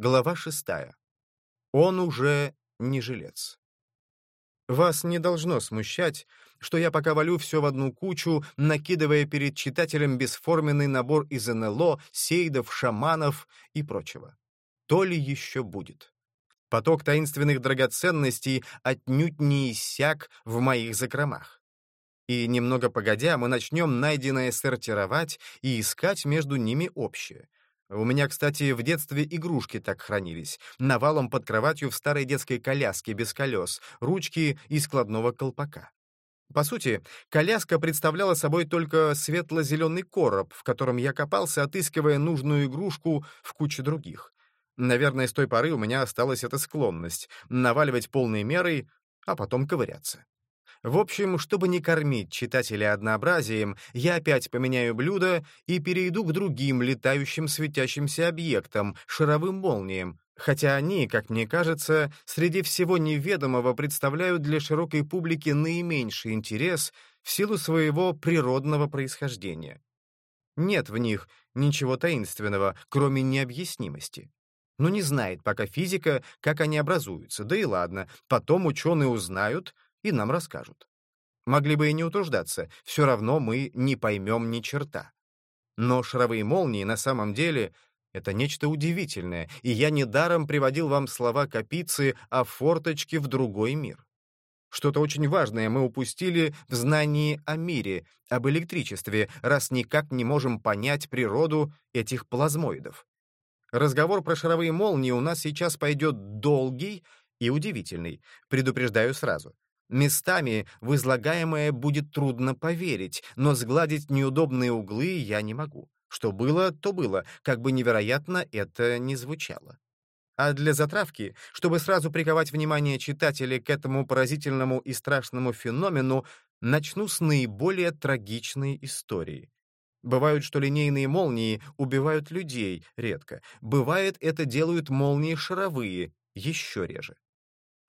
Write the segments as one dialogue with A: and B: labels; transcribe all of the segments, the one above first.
A: Глава шестая. Он уже не жилец. Вас не должно смущать, что я пока валю все в одну кучу, накидывая перед читателем бесформенный набор из НЛО, сейдов, шаманов и прочего. То ли еще будет. Поток таинственных драгоценностей отнюдь не иссяк в моих закромах. И немного погодя, мы начнем найденное сортировать и искать между ними общее — у меня, кстати, в детстве игрушки так хранились. Навалом под кроватью в старой детской коляске без колес, ручки и складного колпака. По сути, коляска представляла собой только светло-зеленый короб, в котором я копался, отыскивая нужную игрушку в куче других. Наверное, с той поры у меня осталась эта склонность — наваливать полной мерой, а потом ковыряться. В общем, чтобы не кормить читателя однообразием, я опять поменяю блюдо и перейду к другим летающим светящимся объектам, шаровым молниям, хотя они, как мне кажется, среди всего неведомого представляют для широкой публики наименьший интерес в силу своего природного происхождения. Нет в них ничего таинственного, кроме необъяснимости. Ну, не знает пока физика, как они образуются, да и ладно, потом ученые узнают, и нам расскажут. Могли бы и не утруждаться, все равно мы не поймем ни черта. Но шаровые молнии на самом деле — это нечто удивительное, и я недаром приводил вам слова Капицы о форточке в другой мир. Что-то очень важное мы упустили в знании о мире, об электричестве, раз никак не можем понять природу этих плазмоидов. Разговор про шаровые молнии у нас сейчас пойдет долгий и удивительный, предупреждаю сразу. Местами в излагаемое будет трудно поверить, но сгладить неудобные углы я не могу. Что было, то было, как бы невероятно это ни звучало. А для затравки, чтобы сразу приковать внимание читателей к этому поразительному и страшному феномену, начну с наиболее трагичной истории. Бывают, что линейные молнии убивают людей редко. Бывает, это делают молнии шаровые, еще реже.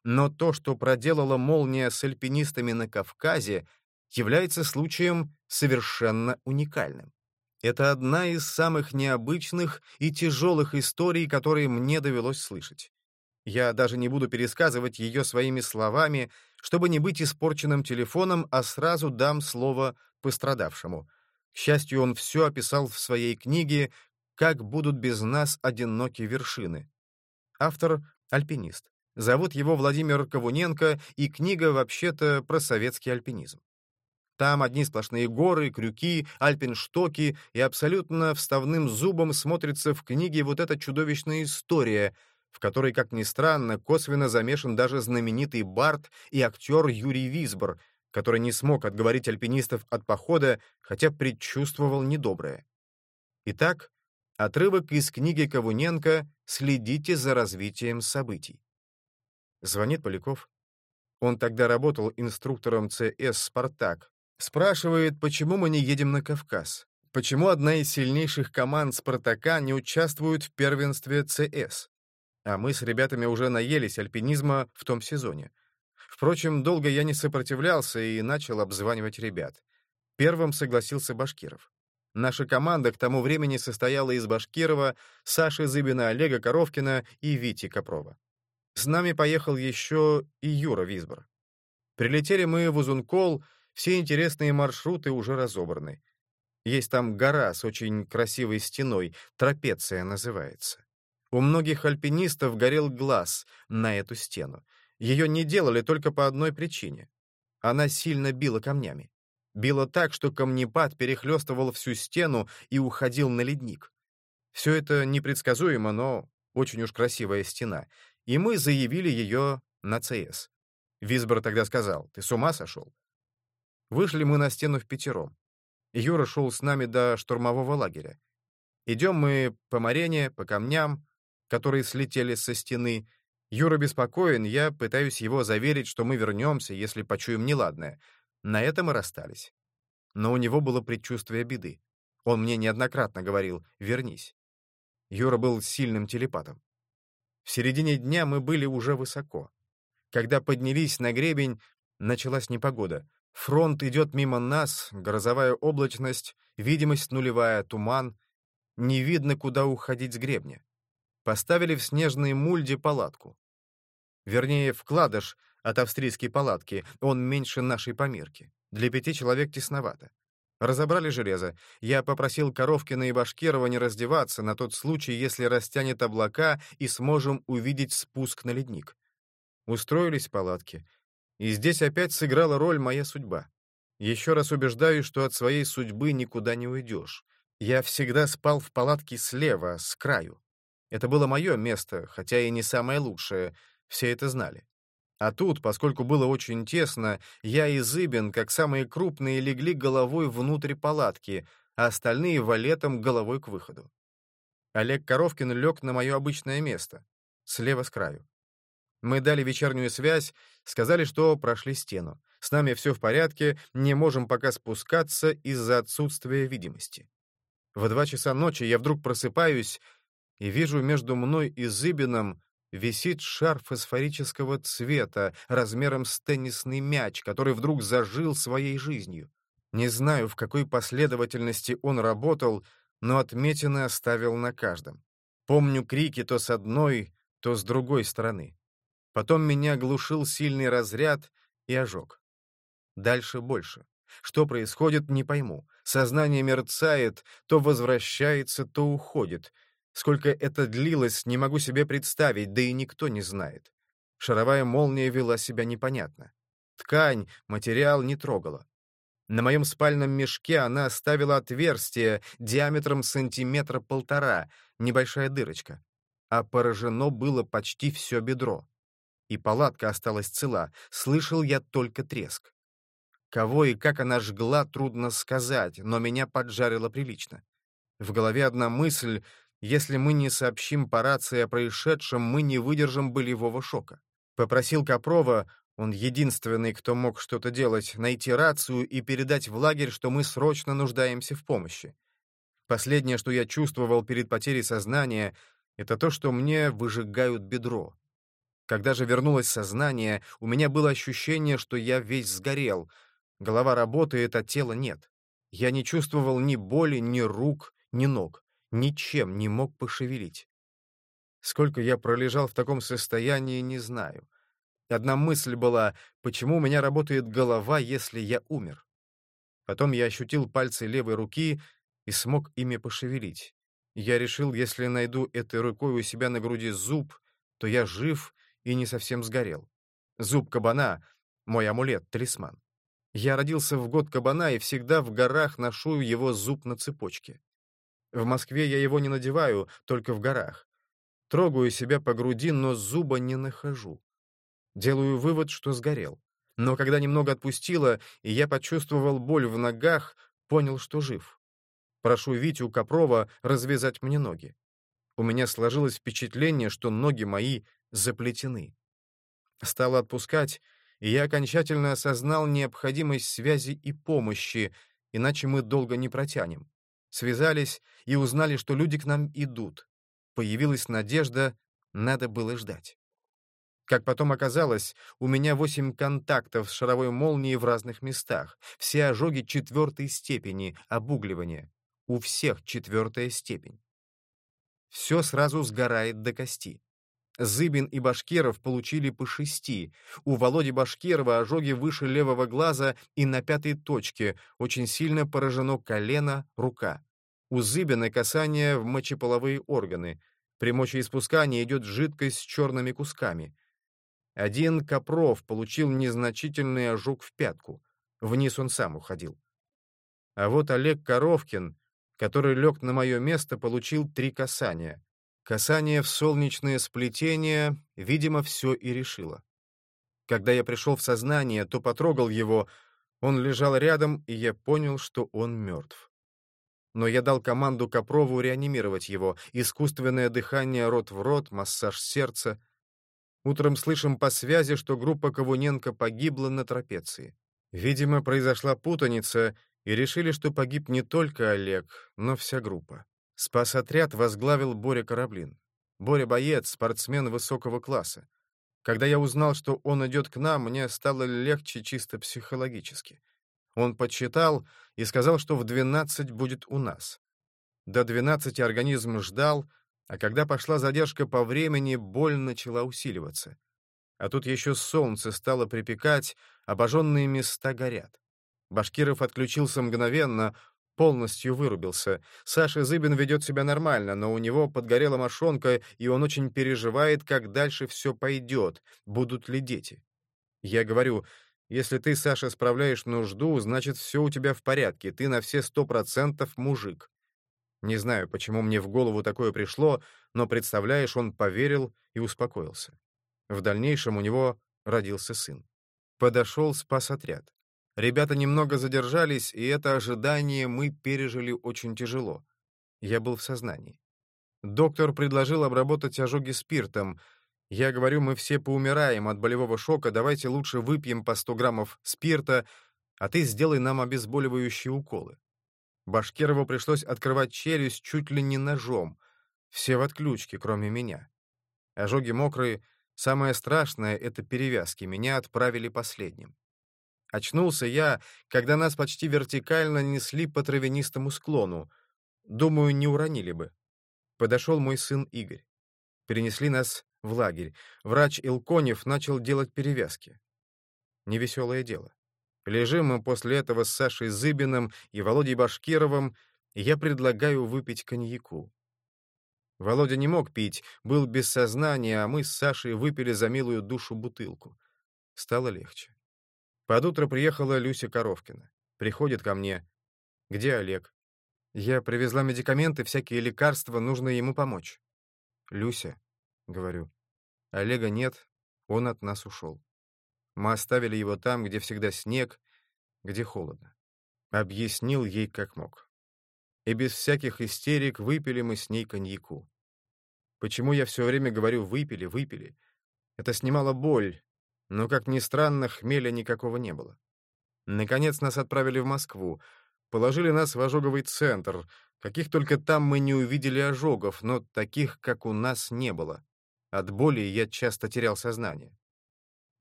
A: Но то, что проделала молния с альпинистами на Кавказе, является случаем совершенно уникальным. Это одна из самых необычных и тяжелых историй, которые мне довелось слышать. Я даже не буду пересказывать ее своими словами, чтобы не быть испорченным телефоном, а сразу дам слово пострадавшему. К счастью, он все описал в своей книге «Как будут без нас одиноки вершины». Автор — альпинист. Зовут его Владимир Ковуненко, и книга вообще-то про советский альпинизм. Там одни сплошные горы, крюки, альпинштоки, и абсолютно вставным зубом смотрится в книге вот эта чудовищная история, в которой, как ни странно, косвенно замешан даже знаменитый бард и актер Юрий Висбор, который не смог отговорить альпинистов от похода, хотя предчувствовал недоброе. Итак, отрывок из книги Ковуненко «Следите за развитием событий». Звонит Поляков. Он тогда работал инструктором ЦС «Спартак». Спрашивает, почему мы не едем на Кавказ. Почему одна из сильнейших команд «Спартака» не участвует в первенстве ЦС? А мы с ребятами уже наелись альпинизма в том сезоне. Впрочем, долго я не сопротивлялся и начал обзванивать ребят. Первым согласился Башкиров. Наша команда к тому времени состояла из Башкирова, Саши Зыбина, Олега Коровкина и Вити Копрова. С нами поехал еще и Юра Визбор. Прилетели мы в Узункол, все интересные маршруты уже разобраны. Есть там гора с очень красивой стеной, трапеция называется. У многих альпинистов горел глаз на эту стену. Ее не делали только по одной причине. Она сильно била камнями. Била так, что камнепад перехлестывал всю стену и уходил на ледник. Все это непредсказуемо, но очень уж красивая стена и мы заявили ее на ЦС. Висбор тогда сказал, «Ты с ума сошел?» Вышли мы на стену в пятером. Юра шел с нами до штурмового лагеря. Идем мы по марене, по камням, которые слетели со стены. Юра беспокоен, я пытаюсь его заверить, что мы вернемся, если почуем неладное. На этом и расстались. Но у него было предчувствие беды. Он мне неоднократно говорил «вернись». Юра был сильным телепатом. В середине дня мы были уже высоко. Когда поднялись на гребень, началась непогода. Фронт идет мимо нас, грозовая облачность, видимость нулевая, туман. Не видно, куда уходить с гребня. поставили в снежной мульде палатку. Вернее, вкладыш от австрийской палатки, он меньше нашей померки. Для пяти человек тесновато. Разобрали железо. Я попросил Коровкина и Башкирова не раздеваться на тот случай, если растянет облака и сможем увидеть спуск на ледник. Устроились палатки. И здесь опять сыграла роль моя судьба. Еще раз убеждаюсь, что от своей судьбы никуда не уйдешь. Я всегда спал в палатке слева, с краю. Это было мое место, хотя и не самое лучшее. Все это знали. А тут, поскольку было очень тесно, я и Зыбин, как самые крупные, легли головой внутрь палатки, а остальные валетом головой к выходу. Олег Коровкин лег на мое обычное место, слева с краю. Мы дали вечернюю связь, сказали, что прошли стену. С нами все в порядке, не можем пока спускаться из-за отсутствия видимости. В два часа ночи я вдруг просыпаюсь и вижу между мной и Зыбином висит шар фосфорического цвета размером с теннисный мяч, который вдруг зажил своей жизнью. Не знаю, в какой последовательности он работал, но отметины оставил на каждом. Помню крики то с одной, то с другой стороны. Потом меня глушил сильный разряд и ожог. Дальше больше. Что происходит, не пойму. Сознание мерцает, то возвращается, то уходит — Сколько это длилось, не могу себе представить, да и никто не знает. Шаровая молния вела себя непонятно. Ткань, материал не трогала. На моем спальном мешке она оставила отверстие диаметром сантиметра полтора, небольшая дырочка. А поражено было почти все бедро. И палатка осталась цела, слышал я только треск. Кого и как она жгла, трудно сказать, но меня поджарило прилично. В голове одна мысль если мы не сообщим по рации о происшедшем, мы не выдержим болевого шока. Попросил Копрова, он единственный, кто мог что-то делать, найти рацию и передать в лагерь, что мы срочно нуждаемся в помощи. Последнее, что я чувствовал перед потерей сознания, это то, что мне выжигают бедро. Когда же вернулось сознание, у меня было ощущение, что я весь сгорел. Голова работает, а тела нет. Я не чувствовал ни боли, ни рук, ни ног ничем не мог пошевелить. Сколько я пролежал в таком состоянии, не знаю. Одна мысль была, почему у меня работает голова, если я умер? Потом я ощутил пальцы левой руки и смог ими пошевелить. Я решил, если найду этой рукой у себя на груди зуб, то я жив и не совсем сгорел. Зуб кабана — мой амулет, талисман. Я родился в год кабана и всегда в горах ношу его зуб на цепочке. В Москве я его не надеваю, только в горах. Трогаю себя по груди, но зуба не нахожу. Делаю вывод, что сгорел. Но когда немного отпустило, и я почувствовал боль в ногах, понял, что жив. Прошу Витю Копрова развязать мне ноги. У меня сложилось впечатление, что ноги мои заплетены. Стало отпускать, и я окончательно осознал необходимость связи и помощи, иначе мы долго не протянем. Связались и узнали, что люди к нам идут. Появилась надежда, надо было ждать. Как потом оказалось, у меня восемь контактов с шаровой молнией в разных местах. Все ожоги четвертой степени, обугливания. У всех четвертая степень. Все сразу сгорает до кости. Зыбин и Башкиров получили по шести. У Володи Башкирова ожоги выше левого глаза и на пятой точке, очень сильно поражено колено, рука. У Зыбина касание в мочеполовые органы. При мочеиспускании идет жидкость с черными кусками. Один Копров получил незначительный ожог в пятку. Вниз он сам уходил. А вот Олег Коровкин, который лег на мое место, получил три касания — Касание в солнечное сплетение, видимо, все и решило. Когда я пришел в сознание, то потрогал его, он лежал рядом, и я понял, что он мертв. Но я дал команду Копрову реанимировать его. Искусственное дыхание рот в рот, массаж сердца. Утром слышим по связи, что группа Ковуненко погибла на трапеции. Видимо, произошла путаница, и решили, что погиб не только Олег, но вся группа. Спас-отряд возглавил Боря Кораблин. Боря — боец, спортсмен высокого класса. Когда я узнал, что он идет к нам, мне стало легче чисто психологически. Он подсчитал и сказал, что в 12 будет у нас. До 12 организм ждал, А когда пошла задержка по времени, боль начала усиливаться. А тут еще солнце стало припекать, обожженные места горят. Башкиров отключился мгновенно, полностью вырубился. Саша Зыбин ведет себя нормально, но у него подгорела мошонка, и он очень переживает, как дальше все пойдет, будут ли дети. Я говорю, если ты, Саша, справляешь нужду, значит, все у тебя в порядке, ты на все сто процентов мужик. Не знаю, почему мне в голову такое пришло, но, представляешь, он поверил и успокоился. В дальнейшем у него родился сын. Подошел спас-отряд. Ребята немного задержались, и это ожидание мы пережили очень тяжело. Я был в сознании. Доктор предложил обработать ожоги спиртом. Я говорю, мы все поумираем от болевого шока, давайте лучше выпьем по 100 граммов спирта, а ты сделай нам обезболивающие уколы. Башкирову пришлось открывать челюсть чуть ли не ножом. Все в отключке, кроме меня. Ожоги мокрые — Самое страшное — это перевязки. Меня отправили последним. Очнулся я, когда нас почти вертикально несли по травянистому склону. Думаю, не уронили бы. Подошел мой сын Игорь. Перенесли нас в лагерь. Врач Илконев начал делать перевязки. Невеселое дело. Лежим мы после этого с Сашей Зыбиным и Володей Башкировым, я предлагаю выпить коньяку. Володя не мог пить, был без сознания, а мы с Сашей выпили за милую душу бутылку. Стало легче. Под утро приехала Люся Коровкина. Приходит ко мне. «Где Олег?» «Я привезла медикаменты, всякие лекарства, нужно ему помочь». «Люся», — говорю, — «Олега нет, он от нас ушел. Мы оставили его там, где всегда снег, где холодно». Объяснил ей, как мог и без всяких истерик выпили мы с ней коньяку. Почему я все время говорю «выпили, выпили»? Это снимало боль, но, как ни странно, хмеля никакого не было. Наконец нас отправили в Москву, положили нас в ожоговый центр. Каких только там мы не увидели ожогов, но таких, как у нас, не было. От боли я часто терял сознание.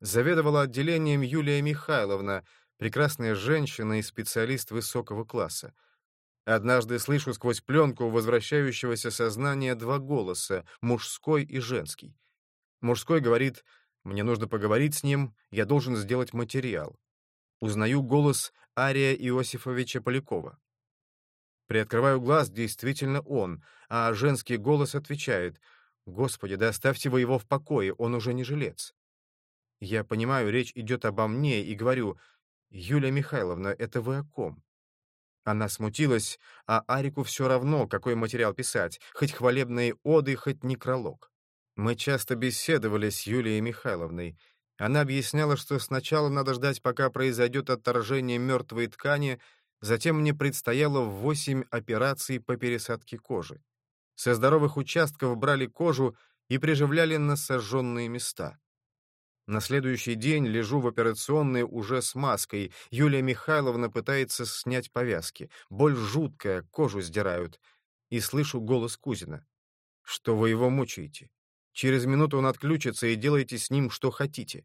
A: Заведовала отделением Юлия Михайловна, прекрасная женщина и специалист высокого класса. Однажды слышу сквозь пленку возвращающегося сознания два голоса, мужской и женский. Мужской говорит «Мне нужно поговорить с ним, я должен сделать материал». Узнаю голос Ария Иосифовича Полякова. Приоткрываю глаз, действительно он, а женский голос отвечает «Господи, да оставьте вы его в покое, он уже не жилец». Я понимаю, речь идет обо мне, и говорю «Юлия Михайловна, это вы о ком?» Она смутилась, а Арику все равно, какой материал писать, хоть хвалебные оды, хоть некролог. Мы часто беседовали с Юлией Михайловной. Она объясняла, что сначала надо ждать, пока произойдет отторжение мертвой ткани, затем мне предстояло восемь операций по пересадке кожи. Со здоровых участков брали кожу и приживляли на сожженные места. На следующий день лежу в операционной уже с маской. Юлия Михайловна пытается снять повязки. Боль жуткая, кожу сдирают. И слышу голос Кузина. «Что вы его мучаете? Через минуту он отключится, и делайте с ним что хотите».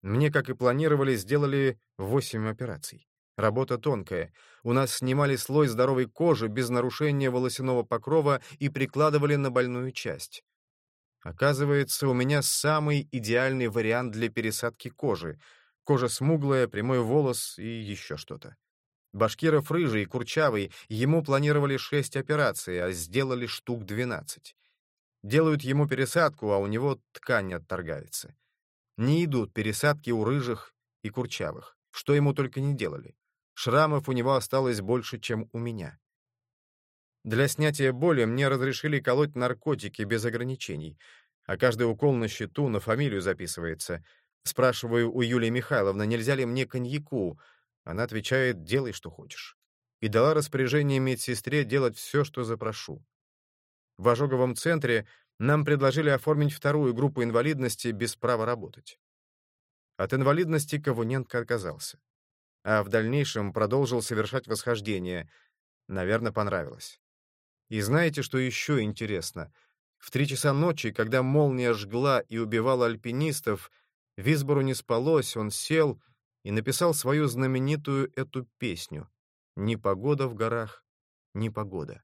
A: Мне, как и планировали, сделали восемь операций. Работа тонкая. У нас снимали слой здоровой кожи без нарушения волосяного покрова и прикладывали на больную часть. Оказывается, у меня самый идеальный вариант для пересадки кожи. Кожа смуглая, прямой волос и еще что-то. Башкиров рыжий, курчавый, ему планировали шесть операций, а сделали штук двенадцать. Делают ему пересадку, а у него ткань отторгается. Не идут пересадки у рыжих и курчавых, что ему только не делали. Шрамов у него осталось больше, чем у меня. Для снятия боли мне разрешили колоть наркотики без ограничений, а каждый укол на счету на фамилию записывается. Спрашиваю у Юлии Михайловны, нельзя ли мне коньяку. Она отвечает, делай, что хочешь. И дала распоряжение медсестре делать все, что запрошу. В ожоговом центре нам предложили оформить вторую группу инвалидности без права работать. От инвалидности Ковуненко отказался. А в дальнейшем продолжил совершать восхождение. Наверное, понравилось. И знаете, что еще интересно? В три часа ночи, когда молния жгла и убивала альпинистов, Висбору не спалось, он сел и написал свою знаменитую эту песню «Ни погода в горах, ни погода».